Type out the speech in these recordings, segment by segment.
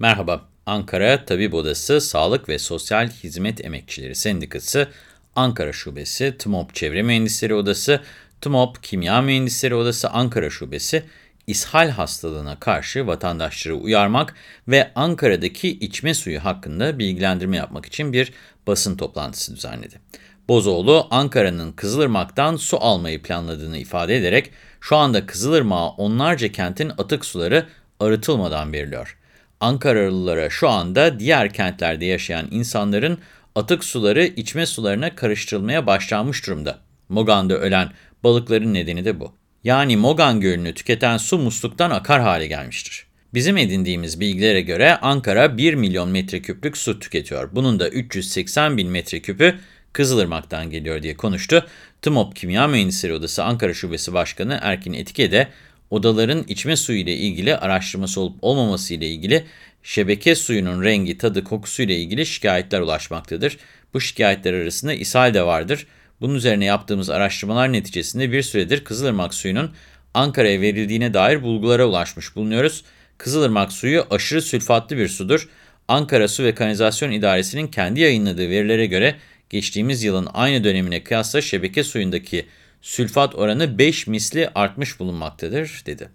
Merhaba, Ankara Tabip Odası Sağlık ve Sosyal Hizmet Emekçileri Sendikası, Ankara Şubesi, TMOP Çevre Mühendisleri Odası, TMOP Kimya Mühendisleri Odası Ankara Şubesi, ishal hastalığına karşı vatandaşları uyarmak ve Ankara'daki içme suyu hakkında bilgilendirme yapmak için bir basın toplantısı düzenledi. Bozoğlu, Ankara'nın Kızılırmak'tan su almayı planladığını ifade ederek, şu anda Kızılırmak'a onlarca kentin atık suları arıtılmadan veriliyor. Ankaralılara şu anda diğer kentlerde yaşayan insanların atık suları içme sularına karıştırılmaya başlanmış durumda. Mogan'da ölen balıkların nedeni de bu. Yani Mogan Gölü'nü tüketen su musluktan akar hale gelmiştir. Bizim edindiğimiz bilgilere göre Ankara 1 milyon metreküplük su tüketiyor. Bunun da 380 bin metreküpü Kızılırmak'tan geliyor diye konuştu. TMOP Kimya Mühendisleri Odası Ankara Şubesi Başkanı Erkin Etike de odaların içme suyu ile ilgili araştırması olup olmaması ile ilgili şebeke suyunun rengi, tadı, kokusu ile ilgili şikayetler ulaşmaktadır. Bu şikayetler arasında ishal de vardır. Bunun üzerine yaptığımız araştırmalar neticesinde bir süredir Kızılırmak suyunun Ankara'ya verildiğine dair bulgulara ulaşmış bulunuyoruz. Kızılırmak suyu aşırı sülfatlı bir sudur. Ankara Su ve Kanalizasyon İdaresi'nin kendi yayınladığı verilere göre geçtiğimiz yılın aynı dönemine kıyasla şebeke suyundaki sülfat oranı 5 misli artmış bulunmaktadır, dedi.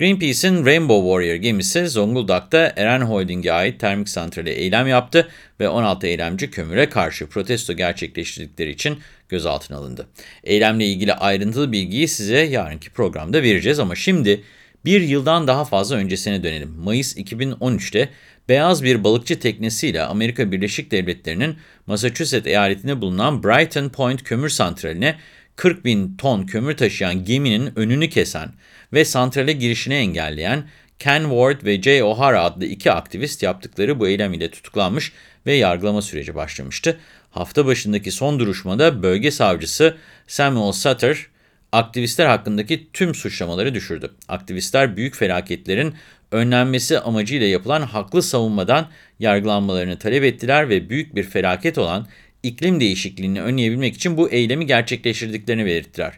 Greenpeace'in Rainbow Warrior gemisi Zonguldak'ta Eren Holding'e ait termik santrale eylem yaptı ve 16 eylemci kömüre karşı protesto gerçekleştirdikleri için gözaltına alındı. Eylemle ilgili ayrıntılı bilgiyi size yarınki programda vereceğiz ama şimdi bir yıldan daha fazla öncesine dönelim. Mayıs 2013'te beyaz bir balıkçı teknesiyle Amerika Birleşik Devletleri'nin Massachusetts eyaletinde bulunan Brighton Point kömür santraline 40 bin ton kömür taşıyan geminin önünü kesen ve santrale girişini engelleyen Ken Ward ve Jay O'Hara adlı iki aktivist yaptıkları bu eylem ile tutuklanmış ve yargılama süreci başlamıştı. Hafta başındaki son duruşmada bölge savcısı Samuel Sutter, aktivistler hakkındaki tüm suçlamaları düşürdü. Aktivistler büyük felaketlerin önlenmesi amacıyla yapılan haklı savunmadan yargılanmalarını talep ettiler ve büyük bir felaket olan iklim değişikliğini önleyebilmek için bu eylemi gerçekleştirdiklerini belirttiler.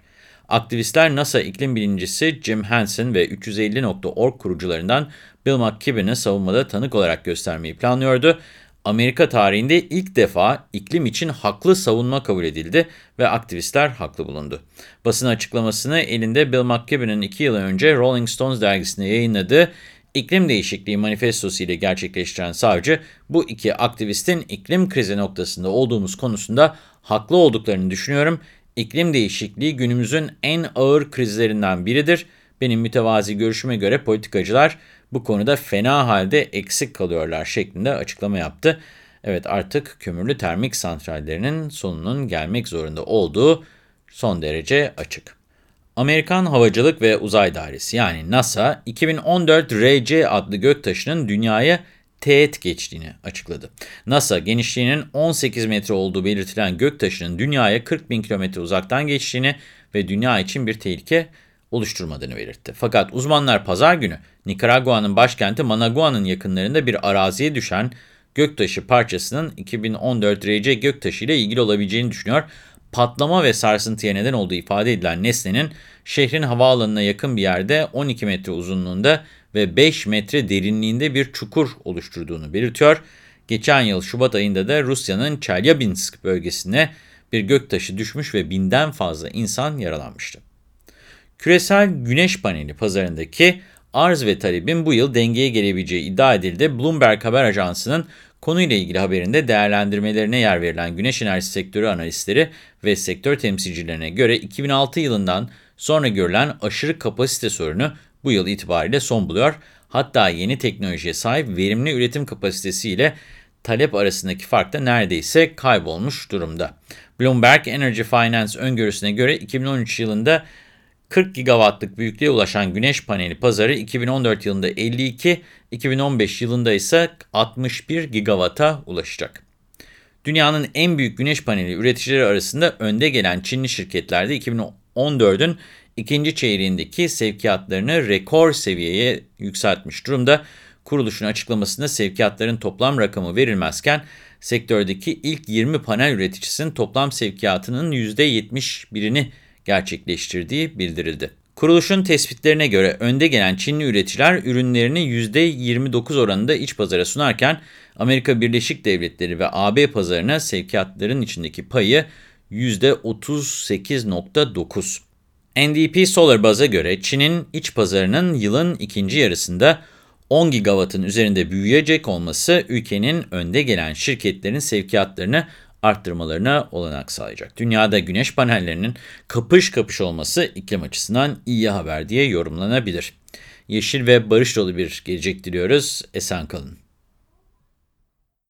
Aktivistler NASA iklim bilimcisi Jim Hansen ve 350.org kurucularından Bill McKibben'ı savunmada tanık olarak göstermeyi planlıyordu. Amerika tarihinde ilk defa iklim için haklı savunma kabul edildi ve aktivistler haklı bulundu. Basın açıklamasını elinde Bill McKibben'ın iki yıl önce Rolling Stones dergisinde yayınladığı İklim değişikliği manifestosu ile gerçekleştiren savcı, bu iki aktivistin iklim krizi noktasında olduğumuz konusunda haklı olduklarını düşünüyorum. İklim değişikliği günümüzün en ağır krizlerinden biridir. Benim mütevazi görüşüme göre politikacılar bu konuda fena halde eksik kalıyorlar şeklinde açıklama yaptı. Evet artık kömürlü termik santrallerinin sonunun gelmek zorunda olduğu son derece açık. Amerikan Havacılık ve Uzay Dairesi yani NASA 2014 RC adlı göktaşının dünyaya teğet geçtiğini açıkladı. NASA genişliğinin 18 metre olduğu belirtilen göktaşının dünyaya 40 bin kilometre uzaktan geçtiğini ve dünya için bir tehlike oluşturmadığını belirtti. Fakat uzmanlar pazar günü Nikaragua'nın başkenti Managua'nın yakınlarında bir araziye düşen göktaşı parçasının 2014 RC göktaşı ile ilgili olabileceğini düşünüyor patlama ve sarsıntıya neden olduğu ifade edilen nesnenin şehrin havaalanına yakın bir yerde 12 metre uzunluğunda ve 5 metre derinliğinde bir çukur oluşturduğunu belirtiyor. Geçen yıl Şubat ayında da Rusya'nın Çelyabinsk bölgesine bir göktaşı düşmüş ve binden fazla insan yaralanmıştı. Küresel güneş paneli pazarındaki arz ve talebin bu yıl dengeye gelebileceği iddia edildi. Bloomberg Haber Ajansı'nın Konuyla ilgili haberinde değerlendirmelerine yer verilen güneş enerjisi sektörü analistleri ve sektör temsilcilerine göre 2006 yılından sonra görülen aşırı kapasite sorunu bu yıl itibariyle son buluyor. Hatta yeni teknolojiye sahip verimli üretim kapasitesi ile talep arasındaki fark da neredeyse kaybolmuş durumda. Bloomberg Energy Finance öngörüsüne göre 2013 yılında 40 gigawattlık büyüklüğe ulaşan güneş paneli pazarı 2014 yılında 52, 2015 yılında ise 61 gigawata ulaşacak. Dünyanın en büyük güneş paneli üreticileri arasında önde gelen Çinli şirketler de 2014'ün ikinci çeyreğindeki sevkiyatlarını rekor seviyeye yükseltmiş durumda. Kuruluşun açıklamasında sevkiyatların toplam rakamı verilmezken sektördeki ilk 20 panel üreticisinin toplam sevkiyatının %71'ini gerçekleştirdiği bildirildi. Kuruluşun tespitlerine göre önde gelen Çinli üreticiler ürünlerini %29 oranında iç pazara sunarken Amerika Birleşik Devletleri ve AB pazarına sevkiyatların içindeki payı %38.9. NDP Solar Buzz'a göre Çin'in iç pazarının yılın ikinci yarısında 10 gigawattın üzerinde büyüyecek olması ülkenin önde gelen şirketlerin sevkiyatlarını arttırmalarına olanak sağlayacak. Dünyada güneş panellerinin kapış kapış olması iklim açısından iyi haber diye yorumlanabilir. Yeşil ve barış dolu bir gelecek diliyoruz. Esen kalın.